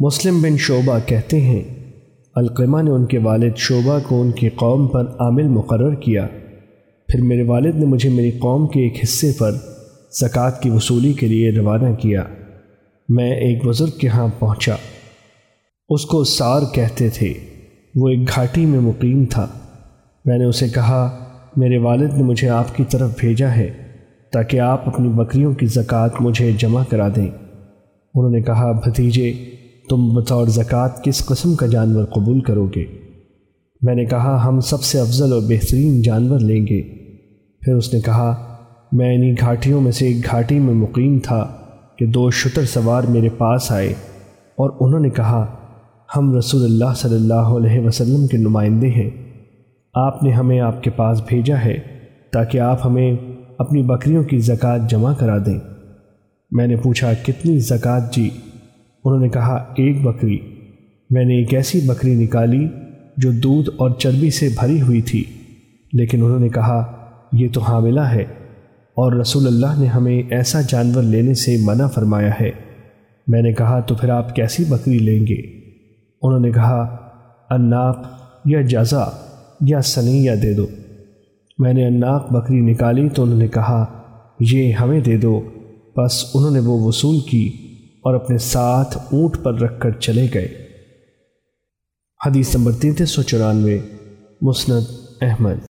مسلم بن شعبہ کہتے ہیں، القمہ نے ان کے والد شعبہ کو ان کی قوم پر عامل مقرر کیا۔ پھر میرے والد نے مجھے میری قوم کے ایک حصے پر زکوٰۃ کی وصولی کے لیے روانہ کیا۔ میں ایک بزرگ کے ہاں پہنچا۔ اس کو سار کہتے تھے۔ وہ ایک گھاٹی میں مقیم تھا۔ میں نے اسے کہا، میرے والد نے مجھے آپ کی طرف بھیجا ہے تاکہ آپ اپنی بکریوں کی زکوٰۃ مجھے جمع کرا دیں۔ انہوں نے کہا، بھتیجے تم بطور زکوٰۃ کس قسم کا جانور قبول کرو گے؟ میں نے کہا، ہم سب سے افضل اور بہترین جانور لیں گے۔ پھر اس نے کہا، میں انہیں گھاٹیوں میں سے ایک گھاٹی میں مقیم تھا کہ دو شتر سوار میرے پاس آئے۔ اور انہوں نے کہا، ہم رسول اللہ صلی اللہ علیہ وسلم کے نمائندے ہیں۔ آپ نے ہمیں آپ کے پاس بھیجا ہے تاکہ آپ ہمیں اپنی بکریوں کی زکوٰۃ جمع کرا دیں۔ میں نے پوچھا، کتنی زکوٰۃ جی؟ انہوں نے کہا، ایک بکری۔ میں نے ایک ایسی بکری نکالی جو دودھ اور چربی سے بھری ہوئی تھی۔ لیکن انہوں نے کہا، یہ تو حاملہ ہے۔ اور رسول اللہ نے ہمیں ایسا جانور لینے سے منع فرمایا ہے۔ میں نے کہا، تو پھر آپ کیسی بکری لیں گے؟ انہوں نے کہا، اناق یا جزا یا سنیہ دے دو۔ میں نے اناق بکری نکالی تو انہوں نے کہا، یہ ہمیں دے دو۔ بس انہوں نے وہ وصول کی۔ اور اپنے ساتھ اونٹ پر رکھ کر چلے گئے۔ حدیث نمبر تینتیس سو چورانوے، مسند احمد۔